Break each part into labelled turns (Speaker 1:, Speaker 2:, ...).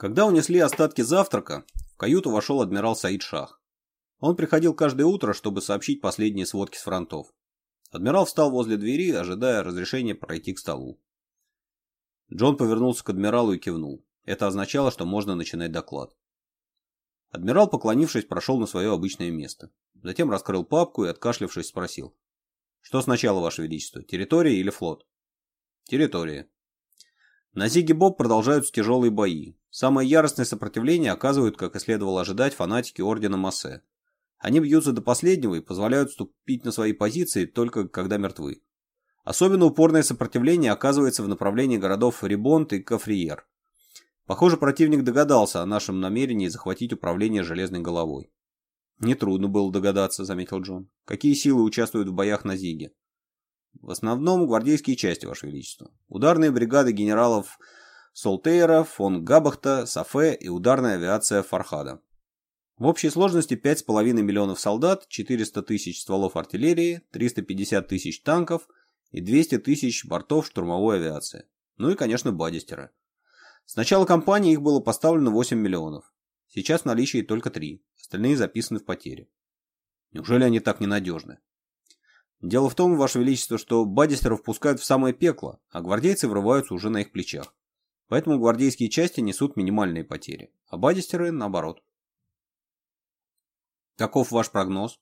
Speaker 1: Когда унесли остатки завтрака, в каюту вошел адмирал Саид Шах. Он приходил каждое утро, чтобы сообщить последние сводки с фронтов. Адмирал встал возле двери, ожидая разрешения пройти к столу. Джон повернулся к адмиралу и кивнул. Это означало, что можно начинать доклад. Адмирал, поклонившись, прошел на свое обычное место. Затем раскрыл папку и, откашлившись, спросил. «Что сначала, Ваше Величество, территория или флот?» «Территория», на Зиге Боб продолжаются тяжелые бои. Самое яростное сопротивление оказывают, как и следовало ожидать, фанатики Ордена Массе. Они бьются до последнего и позволяют ступить на свои позиции только когда мертвы. Особенно упорное сопротивление оказывается в направлении городов Рибонт и Кафриер. Похоже, противник догадался о нашем намерении захватить управление железной головой. «Нетрудно было догадаться», — заметил Джон. «Какие силы участвуют в боях на Зиге?» В основном гвардейские части, Ваше Величество. Ударные бригады генералов Солтейра, фон Габахта, Сафе и ударная авиация Фархада. В общей сложности 5,5 миллионов солдат, 400 тысяч стволов артиллерии, 350 тысяч танков и 200 тысяч бортов штурмовой авиации. Ну и, конечно, бадистеры. С начала кампании их было поставлено 8 миллионов. Сейчас в наличии только 3, остальные записаны в потере. Неужели они так ненадежны? Дело в том, Ваше Величество, что Бадистеров пускают в самое пекло, а гвардейцы врываются уже на их плечах. Поэтому гвардейские части несут минимальные потери, а Бадистеры наоборот. Каков ваш прогноз?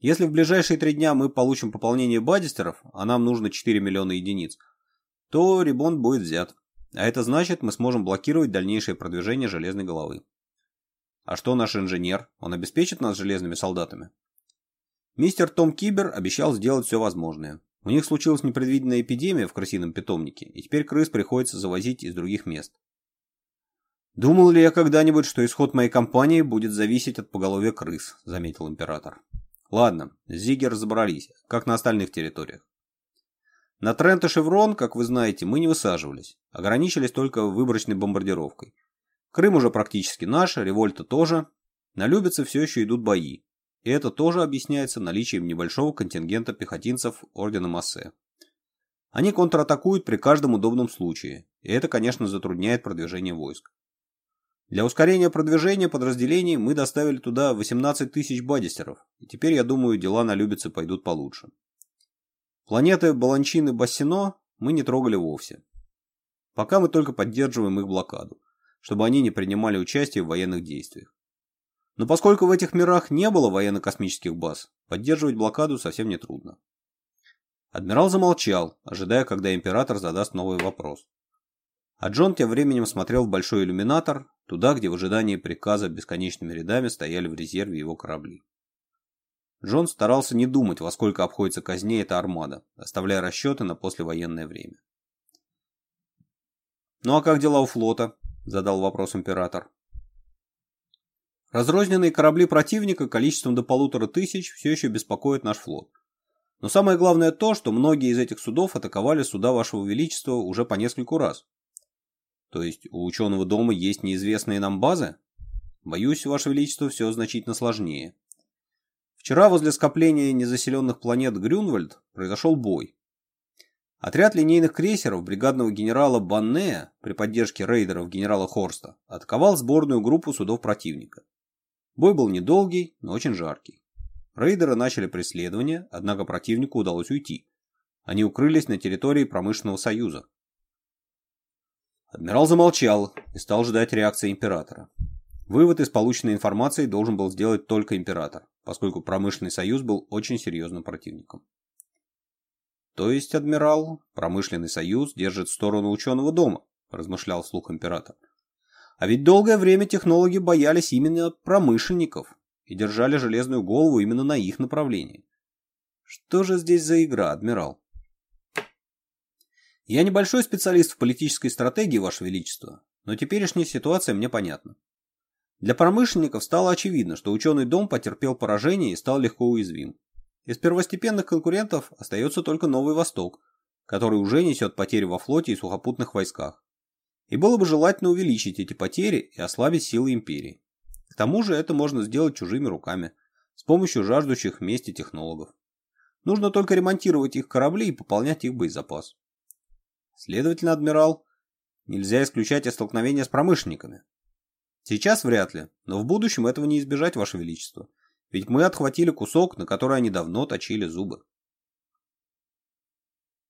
Speaker 1: Если в ближайшие три дня мы получим пополнение Бадистеров, а нам нужно 4 миллиона единиц, то ребонд будет взят. А это значит, мы сможем блокировать дальнейшее продвижение железной головы. А что наш инженер? Он обеспечит нас железными солдатами? Мистер Том Кибер обещал сделать все возможное. У них случилась непредвиденная эпидемия в крысином питомнике, и теперь крыс приходится завозить из других мест. «Думал ли я когда-нибудь, что исход моей кампании будет зависеть от поголовья крыс?» – заметил император. «Ладно, с Зиги разобрались, как на остальных территориях. На Трент и Шеврон, как вы знаете, мы не высаживались, ограничились только выборочной бомбардировкой. Крым уже практически наш, револьта тоже. На Любице все еще идут бои. И это тоже объясняется наличием небольшого контингента пехотинцев Ордена Массе. Они контратакуют при каждом удобном случае, и это, конечно, затрудняет продвижение войск. Для ускорения продвижения подразделений мы доставили туда 18 тысяч бадистеров, и теперь, я думаю, дела на Любице пойдут получше. Планеты Баланчины, Бассино мы не трогали вовсе. Пока мы только поддерживаем их блокаду, чтобы они не принимали участие в военных действиях. Но поскольку в этих мирах не было военно-космических баз, поддерживать блокаду совсем не трудно. Адмирал замолчал, ожидая, когда император задаст новый вопрос. А Джон тем временем смотрел в большой иллюминатор, туда, где в ожидании приказа бесконечными рядами стояли в резерве его корабли. Джон старался не думать, во сколько обходится казне эта армада, оставляя расчеты на послевоенное время. «Ну а как дела у флота?» – задал вопрос император. Разрозненные корабли противника количеством до полутора тысяч все еще беспокоят наш флот. Но самое главное то, что многие из этих судов атаковали суда Вашего Величества уже по нескольку раз. То есть у ученого дома есть неизвестные нам базы? Боюсь, Ваше Величество, все значительно сложнее. Вчера возле скопления незаселенных планет Грюнвальд произошел бой. Отряд линейных крейсеров бригадного генерала Баннея при поддержке рейдеров генерала Хорста атаковал сборную группу судов противника. Бой был недолгий, но очень жаркий. Рейдеры начали преследование, однако противнику удалось уйти. Они укрылись на территории промышленного союза. Адмирал замолчал и стал ждать реакции императора. Вывод из полученной информации должен был сделать только император, поскольку промышленный союз был очень серьезным противником. То есть, адмирал, промышленный союз держит сторону ученого дома, размышлял вслух император. А ведь долгое время технологи боялись именно промышленников и держали железную голову именно на их направлении. Что же здесь за игра, адмирал? Я небольшой специалист в политической стратегии, Ваше Величество, но теперешняя ситуация мне понятна. Для промышленников стало очевидно, что ученый дом потерпел поражение и стал легко уязвим. Из первостепенных конкурентов остается только Новый Восток, который уже несет потери во флоте и сухопутных войсках. И было бы желательно увеличить эти потери и ослабить силы империи. К тому же это можно сделать чужими руками, с помощью жаждущих мести технологов. Нужно только ремонтировать их корабли и пополнять их боезапас. Следовательно, адмирал, нельзя исключать и столкновения с промышленниками. Сейчас вряд ли, но в будущем этого не избежать, Ваше Величество. Ведь мы отхватили кусок, на который они давно точили зубы.